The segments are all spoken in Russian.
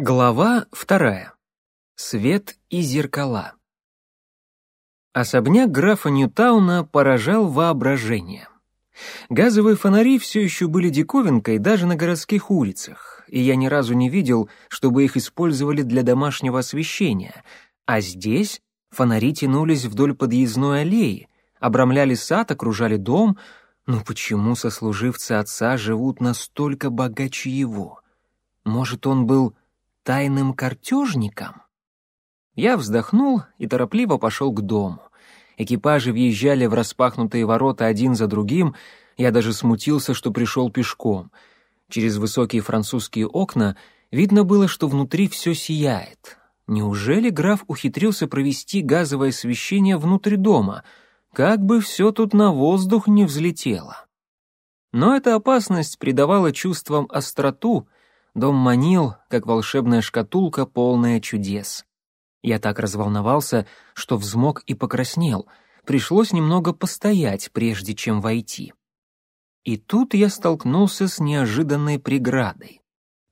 Глава вторая. Свет и зеркала. Особняк графа Ньютауна поражал воображение. Газовые фонари все еще были диковинкой даже на городских улицах, и я ни разу не видел, чтобы их использовали для домашнего освещения, а здесь фонари тянулись вдоль подъездной аллеи, обрамляли сад, окружали дом, но почему сослуживцы отца живут настолько богаче его? Может, он был тайным картежником? Я вздохнул и торопливо пошел к дому. Экипажи въезжали в распахнутые ворота один за другим, я даже смутился, что пришел пешком. Через высокие французские окна видно было, что внутри все сияет. Неужели граф ухитрился провести газовое освещение внутрь дома? Как бы все тут на воздух не взлетело. Но эта опасность придавала чувствам остроту — Дом манил, как волшебная шкатулка, полная чудес. Я так разволновался, что взмок и покраснел. Пришлось немного постоять, прежде чем войти. И тут я столкнулся с неожиданной преградой.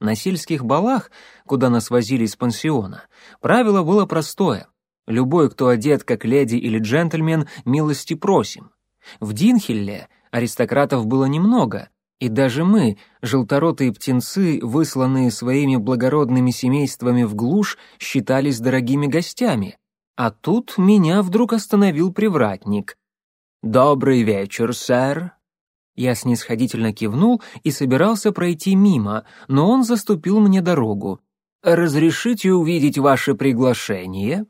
На сельских балах, куда нас возили из пансиона, правило было простое. Любой, кто одет как леди или джентльмен, милости просим. В Динхилле аристократов было немного, и даже мы, желторотые птенцы, высланные своими благородными семействами в глушь, считались дорогими гостями. А тут меня вдруг остановил привратник. «Добрый вечер, сэр». Я снисходительно кивнул и собирался пройти мимо, но он заступил мне дорогу. «Разрешите увидеть ваше приглашение?»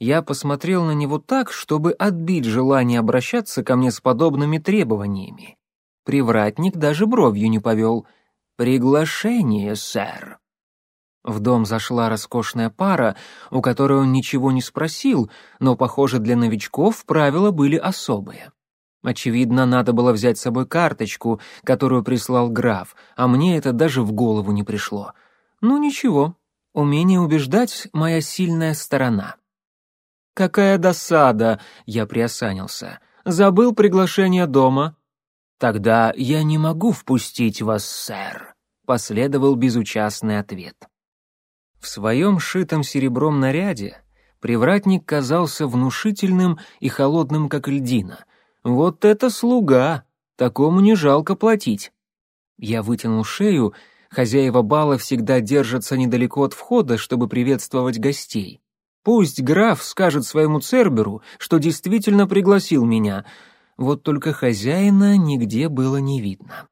Я посмотрел на него так, чтобы отбить желание обращаться ко мне с подобными требованиями. Привратник даже бровью не повел. «Приглашение, сэр». В дом зашла роскошная пара, у которой он ничего не спросил, но, похоже, для новичков правила были особые. Очевидно, надо было взять с собой карточку, которую прислал граф, а мне это даже в голову не пришло. Ну ничего, умение убеждать — моя сильная сторона. «Какая досада!» — я приосанился. «Забыл приглашение дома?» «Тогда я не могу впустить вас, сэр», — последовал безучастный ответ. В своем шитом серебром наряде привратник казался внушительным и холодным, как льдина. Вот это слуга! Такому не жалко платить. Я вытянул шею, хозяева бала всегда держатся недалеко от входа, чтобы приветствовать гостей. Пусть граф скажет своему Церберу, что действительно пригласил меня — вот только хозяина нигде было не видно.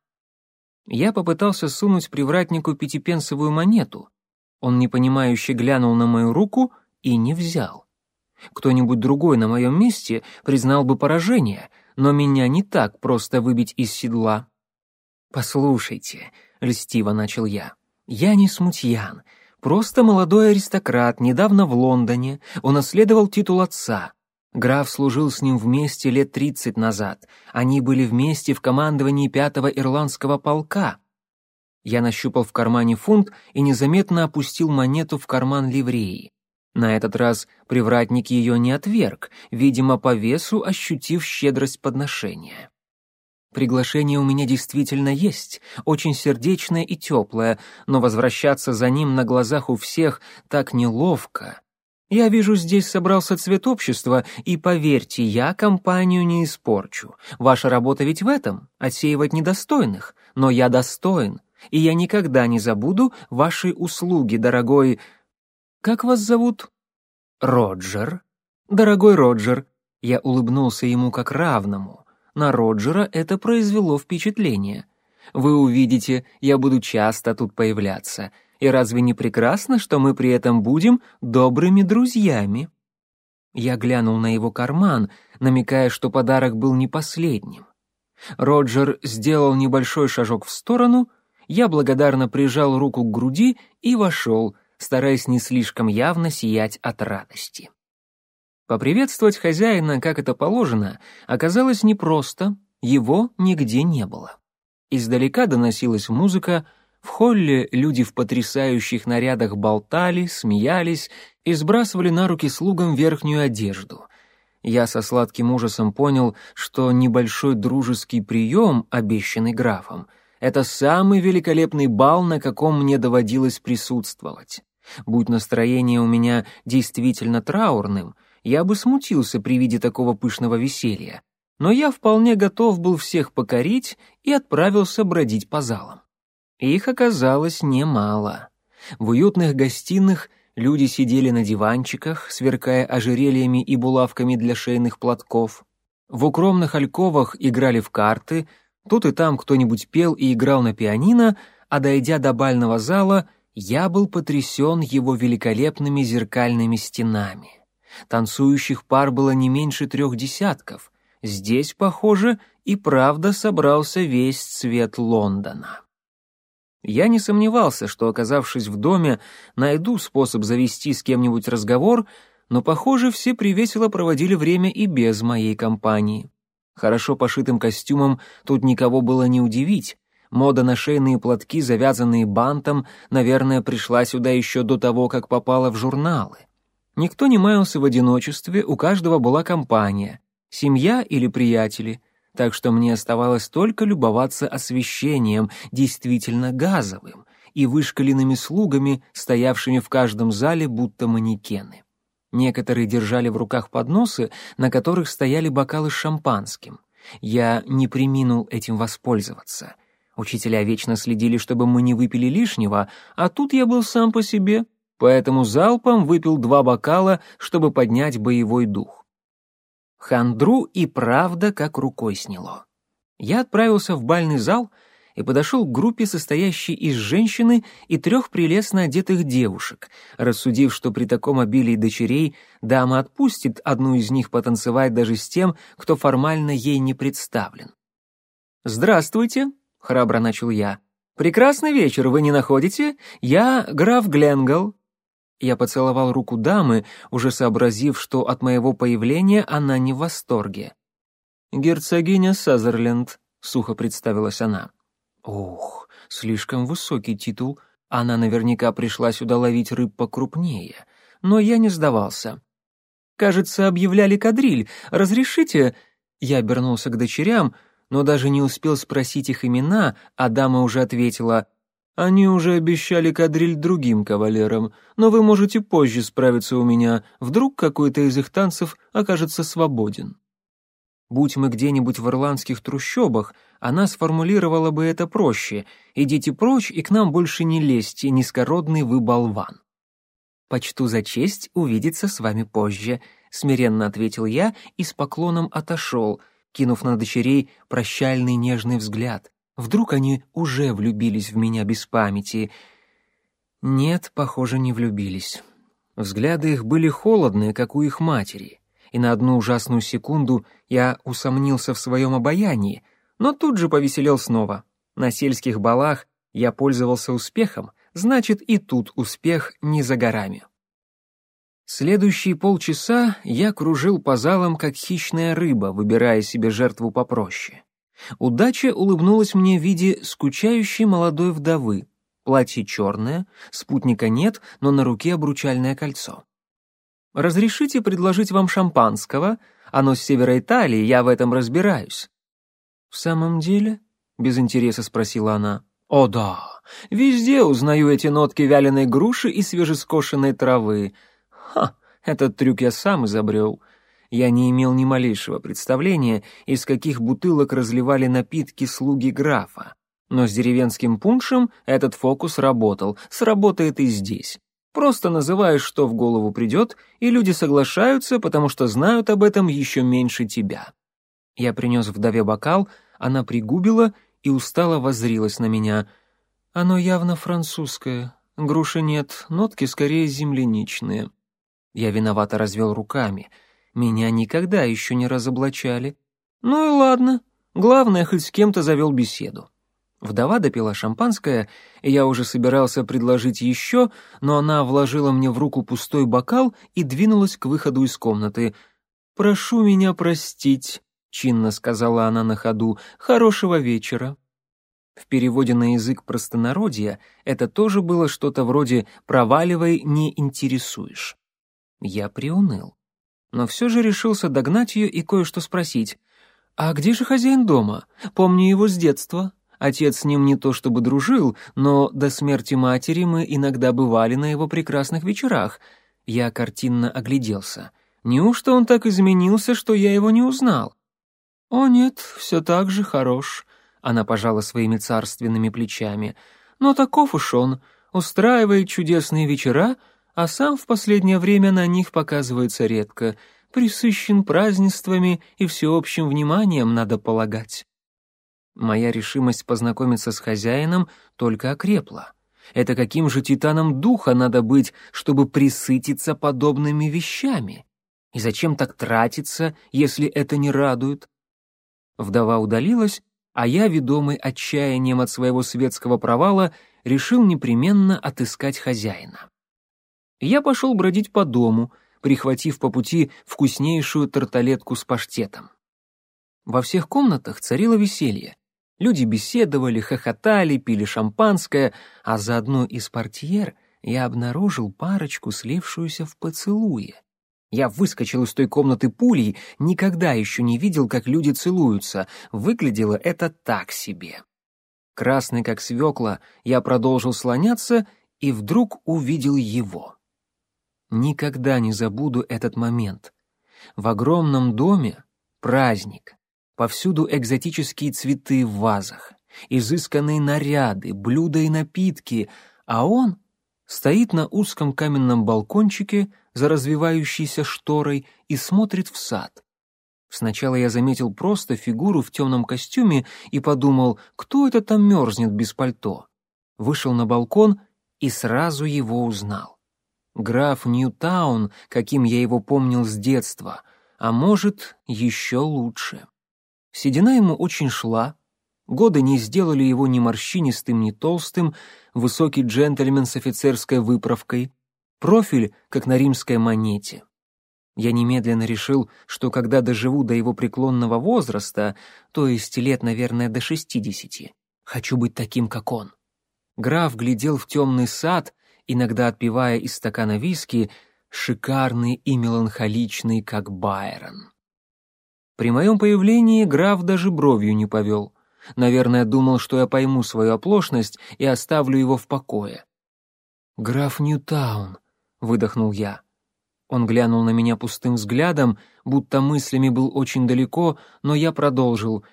Я попытался сунуть привратнику пятипенсовую монету. Он непонимающе глянул на мою руку и не взял. Кто-нибудь другой на моем месте признал бы поражение, но меня не так просто выбить из седла. «Послушайте», — льстиво начал я, — «я не смутьян, просто молодой аристократ, недавно в Лондоне, унаследовал титул отца. Граф служил с ним вместе лет тридцать назад. Они были вместе в командовании пятого ирландского полка. Я нащупал в кармане фунт и незаметно опустил монету в карман ливреи. На этот раз привратник ее не отверг, видимо, по весу ощутив щедрость подношения. Приглашение у меня действительно есть, очень сердечное и теплое, но возвращаться за ним на глазах у всех так неловко. Я вижу, здесь собрался цвет общества, и поверьте, я компанию не испорчу. Ваша работа ведь в этом — отсеивать недостойных. Но я достоин, и я никогда не забуду вашей услуги, дорогой... Как вас зовут? Роджер. Дорогой Роджер. Я улыбнулся ему как равному. На Роджера это произвело впечатление. Вы увидите, я буду часто тут появляться — и разве не прекрасно, что мы при этом будем добрыми друзьями? Я глянул на его карман, намекая, что подарок был не последним. Роджер сделал небольшой шажок в сторону, я благодарно прижал руку к груди и вошел, стараясь не слишком явно сиять от радости. Поприветствовать хозяина, как это положено, оказалось непросто, его нигде не было. Издалека доносилась музыка, в холле люди в потрясающих нарядах болтали, смеялись и сбрасывали на руки слугам верхнюю одежду. Я со сладким ужасом понял, что небольшой дружеский прием, обещанный графом, Это самый великолепный бал, на каком мне доводилось присутствовать. Будь настроение у меня действительно траурным, я бы смутился при виде такого пышного веселья. Но я вполне готов был всех покорить и отправился бродить по залам. Их оказалось немало. В уютных гостиных люди сидели на диванчиках, сверкая ожерельями и булавками для шейных платков. В укромных альковах играли в карты, тут и там кто-нибудь пел и играл на пианино, а дойдя до бального зала — я был потрясен его великолепными зеркальными стенами. Танцующих пар было не меньше трех десятков. Здесь, похоже, и правда собрался весь цвет Лондона. Я не сомневался, что, оказавшись в доме, найду способ завести с кем-нибудь разговор, но, похоже, все привесело проводили время и без моей компании. Хорошо пошитым костюмом тут никого было не удивить, Мода на шейные платки, завязанные бантом, наверное, пришла сюда еще до того, как попала в журналы. Никто не маялся в одиночестве, у каждого была компания, семья или приятели, так что мне оставалось только любоваться освещением, действительно газовым, и вышкаленными слугами, стоявшими в каждом зале будто манекены. Некоторые держали в руках подносы, на которых стояли бокалы с шампанским. Я не приминул этим воспользоваться. Учителя вечно следили, чтобы мы не выпили лишнего, а тут я был сам по себе, поэтому залпом выпил два бокала, чтобы поднять боевой дух. Хандру и правда как рукой сняло. Я отправился в бальный зал и подошел к группе, состоящей из женщины и трех прелестно одетых девушек, рассудив, что при таком обилии дочерей дама отпустит одну из них потанцевать даже с тем, кто формально ей не представлен. «Здравствуйте», — храбро начал я. «Прекрасный вечер, вы не находите? Я граф Гленгл». Я поцеловал руку дамы, уже сообразив, что от моего появления она не в восторге. «Герцогиня Сазерленд», — сухо представилась она. «Ух, слишком высокий титул. Она наверняка пришла сюда ловить рыб покрупнее. Но я не сдавался. Кажется, объявляли кадриль. Разрешите?» Я обернулся к дочерям — но даже не успел спросить их имена, а дама уже ответила «Они уже обещали кадриль другим кавалерам, но вы можете позже справиться у меня, вдруг какой-то из их танцев окажется свободен». Будь мы где-нибудь в ирландских трущобах, она сформулировала бы это проще «Идите прочь и к нам больше не лезьте, низкородный вы болван». «Почту за честь увидеться с вами позже», — смиренно ответил я и с поклоном отошел, кинув на дочерей прощальный нежный взгляд. Вдруг они уже влюбились в меня без памяти. Нет, похоже, не влюбились. Взгляды их были холодные, как у их матери, и на одну ужасную секунду я усомнился в своем обаянии, но тут же повеселел снова. На сельских балах я пользовался успехом, значит, и тут успех не за горами. Следующие полчаса я кружил по залам, как хищная рыба, выбирая себе жертву попроще. Удача улыбнулась мне в виде скучающей молодой вдовы. Платье черное, спутника нет, но на руке обручальное кольцо. «Разрешите предложить вам шампанского? Оно с севера Италии, я в этом разбираюсь». «В самом деле?» — без интереса спросила она. «О да, везде узнаю эти нотки вяленой груши и свежескошенной травы. Ха, этот трюк я сам изобрел. Я не имел ни малейшего представления, из каких бутылок разливали напитки слуги графа. Но с деревенским пуншем этот фокус работал, сработает и здесь. Просто называешь, что в голову придет, и люди соглашаются, потому что знают об этом еще меньше тебя. Я принес вдове бокал, она пригубила и устало воззрилась на меня. Оно явно французское. Груши нет, нотки скорее земляничные. Я виновато развел руками. Меня никогда еще не разоблачали. Ну и ладно. Главное, хоть с кем-то завел беседу. Вдова допила шампанское, и я уже собирался предложить еще, но она вложила мне в руку пустой бокал и двинулась к выходу из комнаты. «Прошу меня простить», — чинно сказала она на ходу, — «хорошего вечера». В переводе на язык простонародья это тоже было что-то вроде «проваливай, не интересуешь». Я приуныл. Но все же решился догнать ее и кое-что спросить. «А где же хозяин дома? Помню его с детства. Отец с ним не то чтобы дружил, но до смерти матери мы иногда бывали на его прекрасных вечерах. Я картинно огляделся. Неужто он так изменился, что я его не узнал? О нет, все так же хорош. Она пожала своими царственными плечами. Но таков уж он, устраивает чудесные вечера, а сам в последнее время на них показывается редко, присыщен празднествами и всеобщим вниманием, надо полагать. Моя решимость познакомиться с хозяином только окрепла. Это каким же титаном духа надо быть, чтобы присытиться подобными вещами? И зачем так тратиться, если это не радует? Вдова удалилась, а я, ведомый отчаянием от своего светского провала, решил непременно отыскать хозяина. Я пошел бродить по дому, прихватив по пути вкуснейшую тарталетку с паштетом. Во всех комнатах царило веселье. Люди беседовали, хохотали, пили шампанское, а за одной из портьер я обнаружил парочку, слившуюся в поцелуе. Я выскочил из той комнаты пулей, никогда еще не видел, как люди целуются. Выглядело это так себе. Красный как свекла, я продолжил слоняться и вдруг увидел его. Никогда не забуду этот момент. В огромном доме праздник. Повсюду экзотические цветы в вазах, изысканные наряды, блюда и напитки, а он стоит на узком каменном балкончике за развивающейся шторой и смотрит в сад. Сначала я заметил просто фигуру в темном костюме и подумал, кто это там мерзнет без пальто. Вышел на балкон и сразу его узнал. Граф Ньютаун, каким я его помнил с детства, а может, еще лучше. Седина ему очень шла, годы не сделали его ни морщинистым, ни толстым, высокий джентльмен с офицерской выправкой, профиль, как на римской монете. Я немедленно решил, что когда доживу до его преклонного возраста, то есть лет, наверное, до шестидесяти, хочу быть таким, как он. Граф глядел в темный сад, иногда отпивая из стакана виски, шикарный и меланхоличный, как Байрон. При моем появлении граф даже бровью не повел. Наверное, думал, что я пойму свою оплошность и оставлю его в покое. «Граф Ньютаун», — выдохнул я. Он глянул на меня пустым взглядом, будто мыслями был очень далеко, но я продолжил.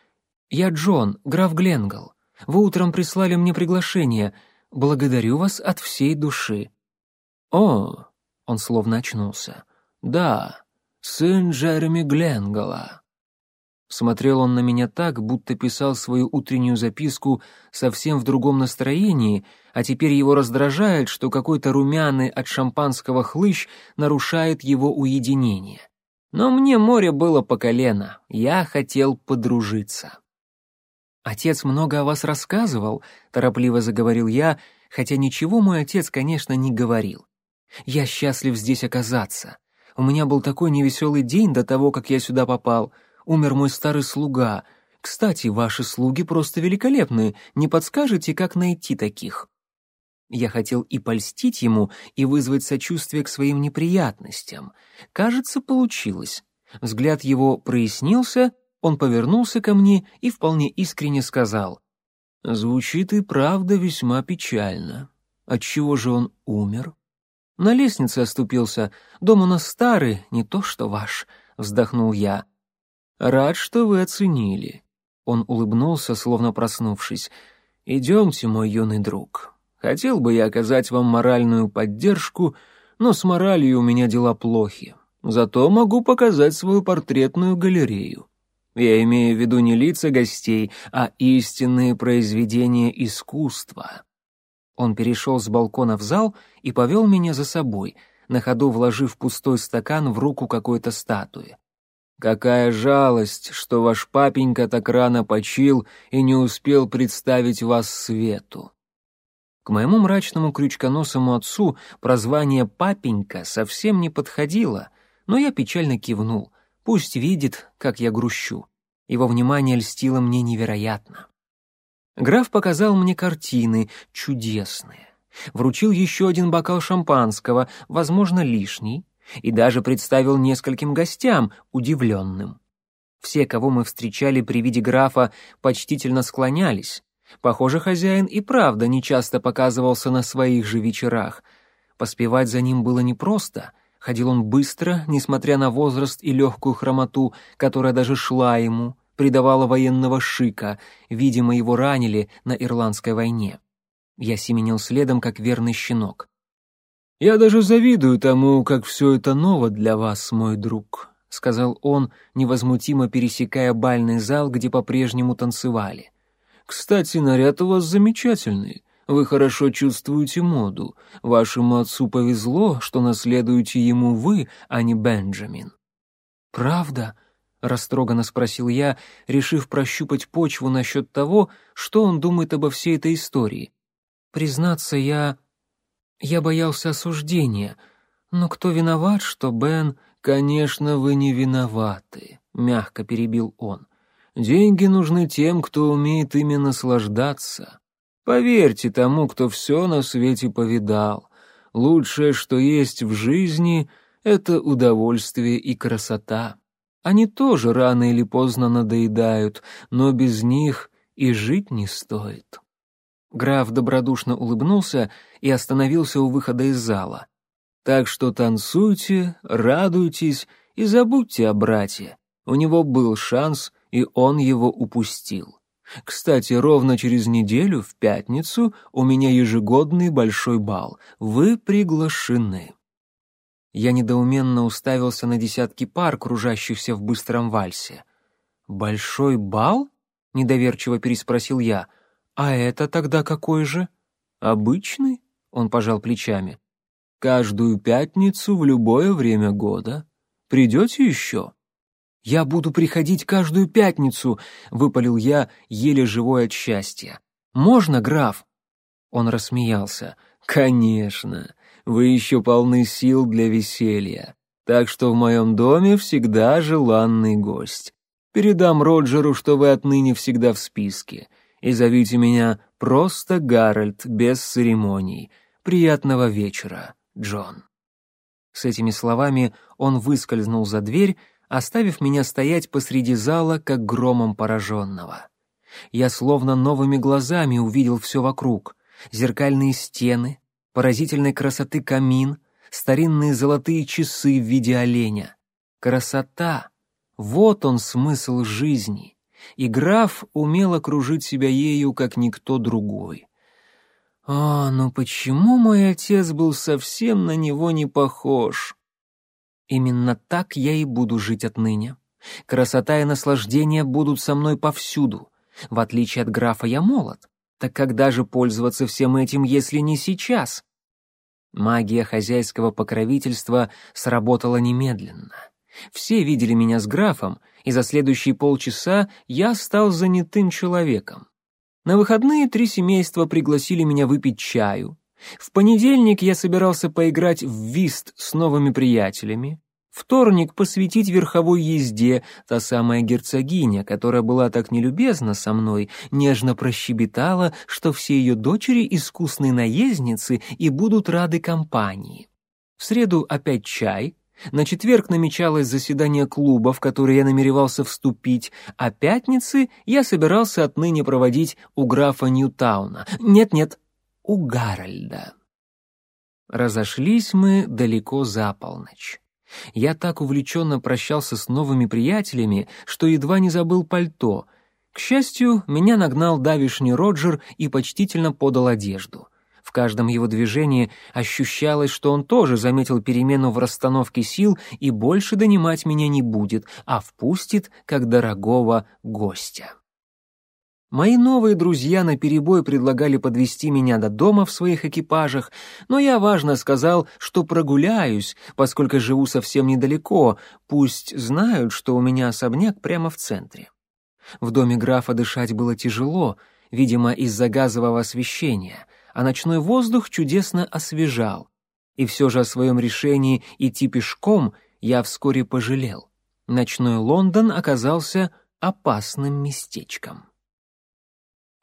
«Я Джон, граф Гленгл. Вы утром прислали мне приглашение. Благодарю вас от всей души». «О!» — он словно очнулся. «Да, сын Джереми Гленгала. Смотрел он на меня так, будто писал свою утреннюю записку совсем в другом настроении, а теперь его раздражает, что какой-то румяный от шампанского хлыщ нарушает его уединение. Но мне море было по колено, я хотел подружиться. «Отец много о вас рассказывал», — торопливо заговорил я, хотя ничего мой отец, конечно, не говорил. «Я счастлив здесь оказаться. У меня был такой невеселый день до того, как я сюда попал — умер мой старый слуга. Кстати, ваши слуги просто великолепны. Не подскажете, как найти таких?» Я хотел и польстить ему, и вызвать сочувствие к своим неприятностям. Кажется, получилось. Взгляд его прояснился, он повернулся ко мне и вполне искренне сказал. «Звучит и правда весьма печально. Отчего же он умер?» «На лестнице оступился. Дом у нас старый, не то что ваш», — вздохнул я. Рад, что вы оценили. Он улыбнулся, словно проснувшись. Идемте, мой юный друг. Хотел бы я оказать вам моральную поддержку, но с моралью у меня дела плохи. Зато могу показать свою портретную галерею. Я имею в виду не лица гостей, а истинные произведения искусства. Он перешел с балкона в зал и повел меня за собой, на ходу вложив пустой стакан в руку какой-то статуи. Какая жалость, что ваш папенька так рано почил и не успел представить вас свету. К моему мрачному крючконосому отцу прозвание «папенька» совсем не подходило, но я печально кивнул. Пусть видит, как я грущу. Его внимание льстило мне невероятно. Граф показал мне картины, чудесные. Вручил еще один бокал шампанского, возможно, лишний, и даже представил нескольким гостям, удивленным. Все, кого мы встречали при виде графа, почтительно склонялись, Похоже, хозяин и правда нечасто показывался на своих же вечерах. Поспевать за ним было непросто. Ходил он быстро, несмотря на возраст и легкую хромоту, которая даже шла ему, придавала военного шика. Видимо, его ранили на Ирландской войне. Я семенил следом, как верный щенок. «Я даже завидую тому, как все это ново для вас, мой друг», — сказал он, невозмутимо пересекая бальный зал, где по-прежнему танцевали. «Кстати, наряд у вас замечательный. Вы хорошо чувствуете моду. Вашему отцу повезло, что наследуете ему вы, а не Бенджамин». «Правда?» — растроганно спросил я, решив прощупать почву насчет того, что он думает обо всей этой истории. «Признаться, я...» Я боялся осуждения. Но кто виноват, что Бен... «Конечно, вы не виноваты», — мягко перебил он. «Деньги нужны тем, кто умеет ими наслаждаться. Поверьте тому, кто все на свете повидал. Лучшее, что есть в жизни, — это удовольствие и красота. Они тоже рано или поздно надоедают, но без них и жить не стоит». Граф добродушно улыбнулся и остановился у выхода из зала. «Так что танцуйте, радуйтесь и забудьте о брате. У него был шанс, и он его упустил. Кстати, ровно через неделю, в пятницу, у меня ежегодный большой бал. Вы приглашены». Я недоуменно уставился на десятки пар, кружащихся в быстром вальсе. «Большой бал?» — недоверчиво переспросил я. «А это тогда какой же?» «Обычный», — он пожал плечами. «Каждую пятницу в любое время года. Придете еще?» «Я буду приходить каждую пятницу», — выпалил я, еле живой от счастья. «Можно, граф?» Он рассмеялся. «Конечно, вы еще полны сил для веселья, так что в моем доме всегда желанный гость. Передам Роджеру, что вы отныне всегда в списке и зовите меня просто Гарольд, без церемоний. Приятного вечера, Джон». С этими словами он выскользнул за дверь, оставив меня стоять посреди зала, как громом пораженного. Я словно новыми глазами увидел все вокруг. Зеркальные стены, поразительной красоты камин, старинные золотые часы в виде оленя. Красота — вот он смысл жизни и граф умел окружить себя ею, как никто другой. А, но почему мой отец был совсем на него не похож? Именно так я и буду жить отныне. Красота и наслаждение будут со мной повсюду. В отличие от графа я молод. Так когда же пользоваться всем этим, если не сейчас? Магия хозяйского покровительства сработала немедленно. Все видели меня с графом, и за следующие полчаса я стал занятым человеком. На выходные три семейства пригласили меня выпить чаю. В понедельник я собирался поиграть в вист с новыми приятелями. Вторник посвятить верховой езде, та самая герцогиня, которая была так нелюбезна со мной, нежно прощебетала, что все ее дочери искусные наездницы и будут рады компании. В среду опять чай, на четверг намечалось заседание клуба, в который я намеревался вступить, а пятницы я собирался отныне проводить у графа Ньютауна. Нет-нет, у Гарольда. Разошлись мы далеко за полночь. Я так увлеченно прощался с новыми приятелями, что едва не забыл пальто. К счастью, меня нагнал давишний Роджер и почтительно подал одежду — в каждом его движении ощущалось, что он тоже заметил перемену в расстановке сил и больше донимать меня не будет, а впустит как дорогого гостя. Мои новые друзья наперебой предлагали подвести меня до дома в своих экипажах, но я важно сказал, что прогуляюсь, поскольку живу совсем недалеко, пусть знают, что у меня особняк прямо в центре. В доме графа дышать было тяжело, видимо, из-за газового освещения — а ночной воздух чудесно освежал. И все же о своем решении идти пешком я вскоре пожалел. Ночной Лондон оказался опасным местечком.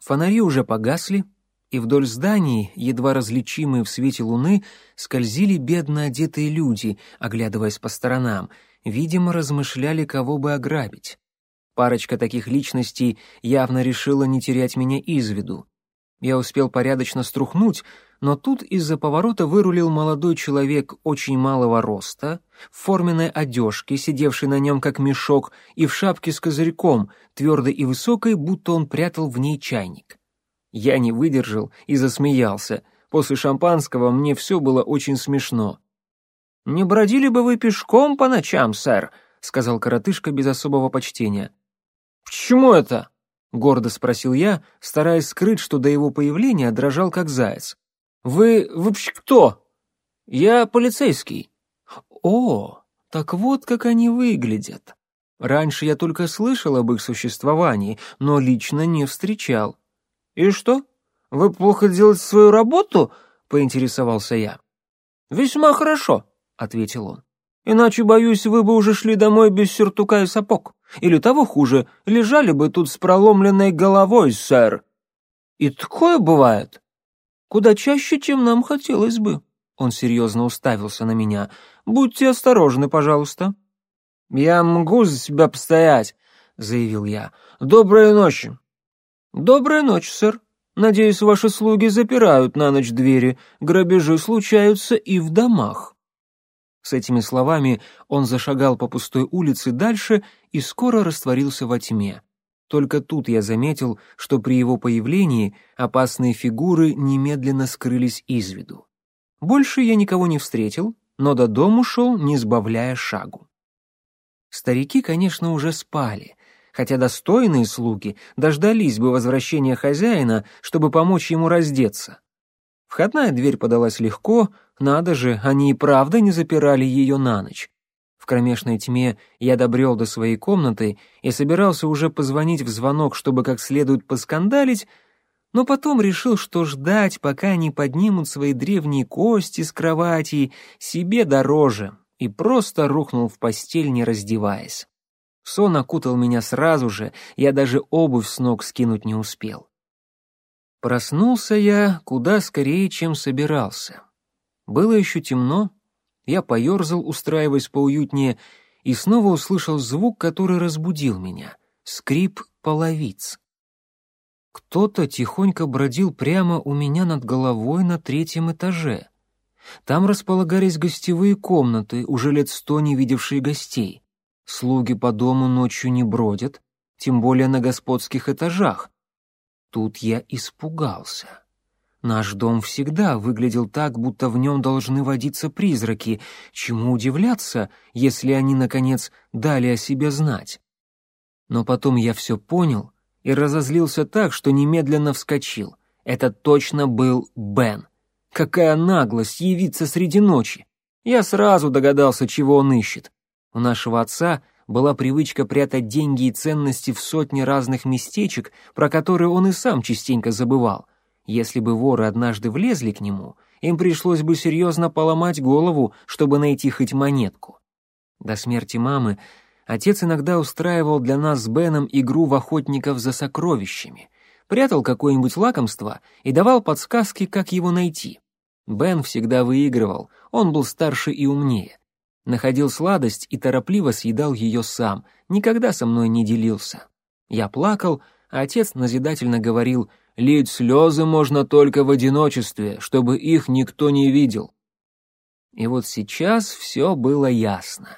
Фонари уже погасли, и вдоль зданий, едва различимые в свете луны, скользили бедно одетые люди, оглядываясь по сторонам, видимо, размышляли, кого бы ограбить. Парочка таких личностей явно решила не терять меня из виду. Я успел порядочно струхнуть, но тут из-за поворота вырулил молодой человек очень малого роста, в форменной одежке, сидевший на нем как мешок, и в шапке с козырьком, твердой и высокой, будто он прятал в ней чайник. Я не выдержал и засмеялся. После шампанского мне все было очень смешно. «Не бродили бы вы пешком по ночам, сэр?» — сказал коротышка без особого почтения. «Почему это?» гордо спросил я, стараясь скрыть, что до его появления дрожал как заяц. Вы вообще кто? Я полицейский. О, так вот как они выглядят. Раньше я только слышал об их существовании, но лично не встречал. И что? Вы плохо делаете свою работу? поинтересовался я. Весьма хорошо, ответил он. Иначе, боюсь, вы бы уже шли домой без сюртука и сапог. Или того хуже, лежали бы тут с проломленной головой, сэр. И такое бывает. Куда чаще, чем нам хотелось бы. Он серьезно уставился на меня. Будьте осторожны, пожалуйста. Я могу за себя постоять, заявил я. Доброй ночи. Доброй ночи, сэр. Надеюсь, ваши слуги запирают на ночь двери. Грабежи случаются и в домах. С этими словами он зашагал по пустой улице дальше и скоро растворился во тьме. Только тут я заметил, что при его появлении опасные фигуры немедленно скрылись из виду. Больше я никого не встретил, но до дому шел, не сбавляя шагу. Старики, конечно, уже спали, хотя достойные слуги дождались бы возвращения хозяина, чтобы помочь ему раздеться. Входная дверь подалась легко, надо же, они и правда не запирали ее на ночь. В кромешной тьме я добрел до своей комнаты и собирался уже позвонить в звонок, чтобы как следует поскандалить, но потом решил, что ждать, пока они поднимут свои древние кости с кровати, себе дороже, и просто рухнул в постель, не раздеваясь. Сон окутал меня сразу же, я даже обувь с ног скинуть не успел. Проснулся я куда скорее, чем собирался. Было еще темно, я поерзал, устраиваясь поуютнее, и снова услышал звук, который разбудил меня — скрип половиц. Кто-то тихонько бродил прямо у меня над головой на третьем этаже. Там располагались гостевые комнаты, уже лет сто не видевшие гостей. Слуги по дому ночью не бродят, тем более на господских этажах. Тут я испугался. Наш дом всегда выглядел так, будто в нем должны водиться призраки. Чему удивляться, если они, наконец, дали о себе знать? Но потом я все понял и разозлился так, что немедленно вскочил. Это точно был Бен. Какая наглость явиться среди ночи! Я сразу догадался, чего он ищет. У нашего отца — была привычка прятать деньги и ценности в сотни разных местечек, про которые он и сам частенько забывал. Если бы воры однажды влезли к нему, им пришлось бы серьезно поломать голову, чтобы найти хоть монетку. До смерти мамы отец иногда устраивал для нас с Беном игру в охотников за сокровищами, прятал какое-нибудь лакомство и давал подсказки, как его найти. Бен всегда выигрывал, он был старше и умнее находил сладость и торопливо съедал ее сам, никогда со мной не делился. Я плакал, а отец назидательно говорил, «Лить слезы можно только в одиночестве, чтобы их никто не видел». И вот сейчас все было ясно.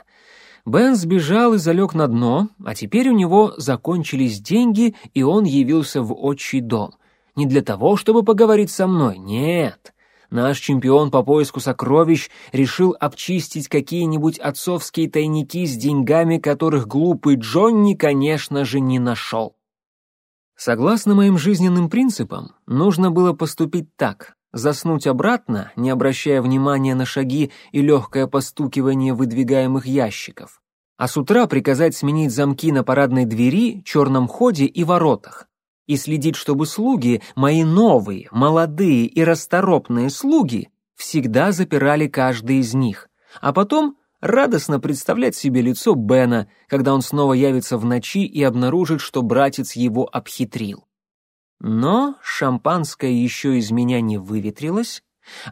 Бен сбежал и залег на дно, а теперь у него закончились деньги, и он явился в отчий дом. Не для того, чтобы поговорить со мной, нет. Наш чемпион по поиску сокровищ решил обчистить какие-нибудь отцовские тайники с деньгами, которых глупый Джонни, конечно же, не нашел. Согласно моим жизненным принципам, нужно было поступить так. Заснуть обратно, не обращая внимания на шаги и легкое постукивание выдвигаемых ящиков. А с утра приказать сменить замки на парадной двери, черном ходе и воротах и следить, чтобы слуги, мои новые, молодые и расторопные слуги, всегда запирали каждый из них, а потом радостно представлять себе лицо Бена, когда он снова явится в ночи и обнаружит, что братец его обхитрил. Но шампанское еще из меня не выветрилось,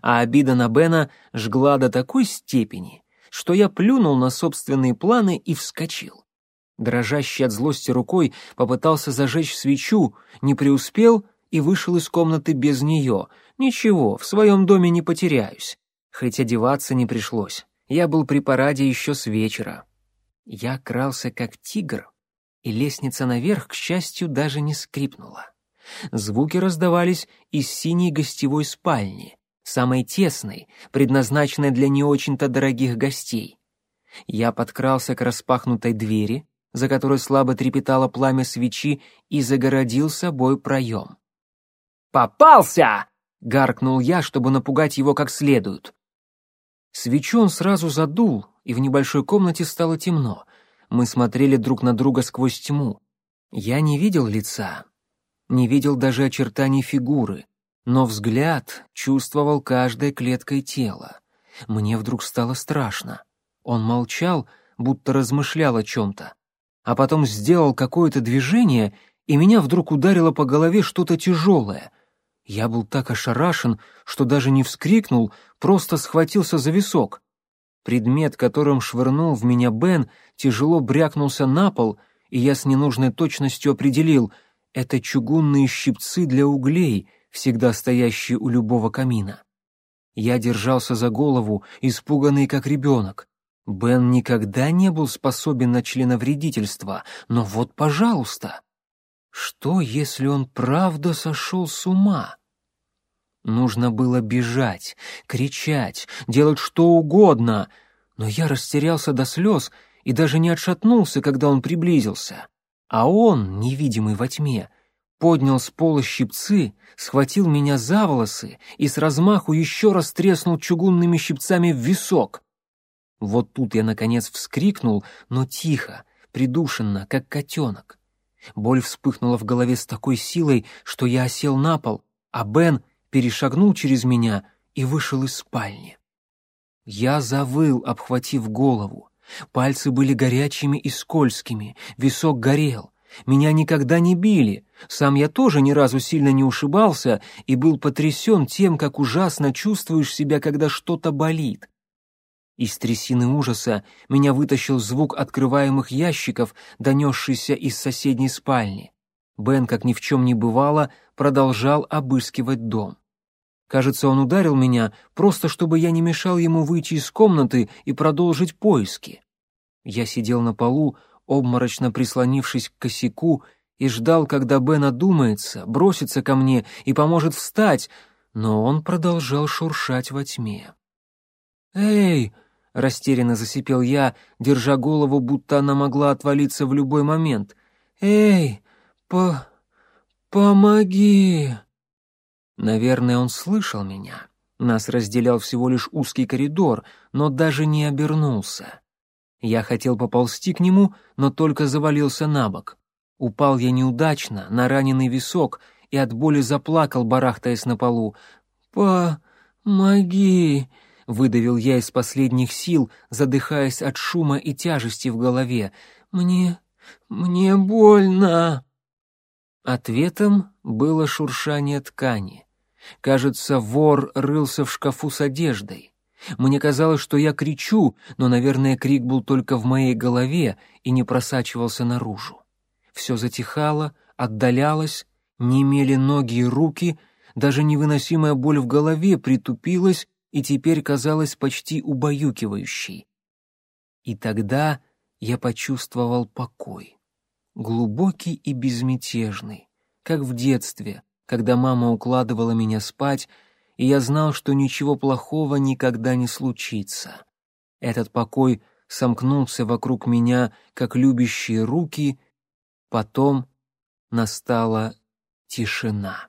а обида на Бена жгла до такой степени, что я плюнул на собственные планы и вскочил. Дрожащий от злости рукой попытался зажечь свечу, не преуспел и вышел из комнаты без нее. Ничего, в своем доме не потеряюсь. Хоть одеваться не пришлось. Я был при параде еще с вечера. Я крался как тигр, и лестница наверх, к счастью, даже не скрипнула. Звуки раздавались из синей гостевой спальни, самой тесной, предназначенной для не очень-то дорогих гостей. Я подкрался к распахнутой двери, за которой слабо трепетало пламя свечи, и загородил собой проем. «Попался!» — гаркнул я, чтобы напугать его как следует. Свечу он сразу задул, и в небольшой комнате стало темно. Мы смотрели друг на друга сквозь тьму. Я не видел лица, не видел даже очертаний фигуры, но взгляд чувствовал каждой клеткой тела. Мне вдруг стало страшно. Он молчал, будто размышлял о чем-то а потом сделал какое-то движение, и меня вдруг ударило по голове что-то тяжелое. Я был так ошарашен, что даже не вскрикнул, просто схватился за висок. Предмет, которым швырнул в меня Бен, тяжело брякнулся на пол, и я с ненужной точностью определил — это чугунные щипцы для углей, всегда стоящие у любого камина. Я держался за голову, испуганный как ребенок. Бен никогда не был способен на членовредительство, но вот, пожалуйста. Что, если он правда сошел с ума? Нужно было бежать, кричать, делать что угодно, но я растерялся до слез и даже не отшатнулся, когда он приблизился. А он, невидимый во тьме, поднял с пола щипцы, схватил меня за волосы и с размаху еще раз треснул чугунными щипцами в висок. Вот тут я, наконец, вскрикнул, но тихо, придушенно, как котенок. Боль вспыхнула в голове с такой силой, что я осел на пол, а Бен перешагнул через меня и вышел из спальни. Я завыл, обхватив голову. Пальцы были горячими и скользкими, висок горел. Меня никогда не били, сам я тоже ни разу сильно не ушибался и был потрясен тем, как ужасно чувствуешь себя, когда что-то болит. Из трясины ужаса меня вытащил звук открываемых ящиков, донесшийся из соседней спальни. Бен, как ни в чем не бывало, продолжал обыскивать дом. Кажется, он ударил меня, просто чтобы я не мешал ему выйти из комнаты и продолжить поиски. Я сидел на полу, обморочно прислонившись к косяку, и ждал, когда Бен одумается, бросится ко мне и поможет встать, но он продолжал шуршать во тьме. «Эй!» Растерянно засипел я, держа голову, будто она могла отвалиться в любой момент. «Эй, по... помоги!» Наверное, он слышал меня. Нас разделял всего лишь узкий коридор, но даже не обернулся. Я хотел поползти к нему, но только завалился на бок. Упал я неудачно, на раненый висок, и от боли заплакал, барахтаясь на полу. «Помоги!» — выдавил я из последних сил, задыхаясь от шума и тяжести в голове. «Мне... мне больно!» Ответом было шуршание ткани. Кажется, вор рылся в шкафу с одеждой. Мне казалось, что я кричу, но, наверное, крик был только в моей голове и не просачивался наружу. Все затихало, отдалялось, не имели ноги и руки, даже невыносимая боль в голове притупилась и теперь казалась почти убаюкивающей. И тогда я почувствовал покой, глубокий и безмятежный, как в детстве, когда мама укладывала меня спать, и я знал, что ничего плохого никогда не случится. Этот покой сомкнулся вокруг меня, как любящие руки, потом настала тишина.